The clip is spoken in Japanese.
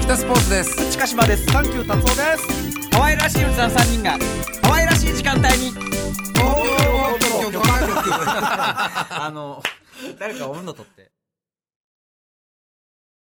秋田スポーツです。近島です。サンキュー達夫です。可愛らしいおじさん3人が可愛らしい時間帯に。あの誰か温度取って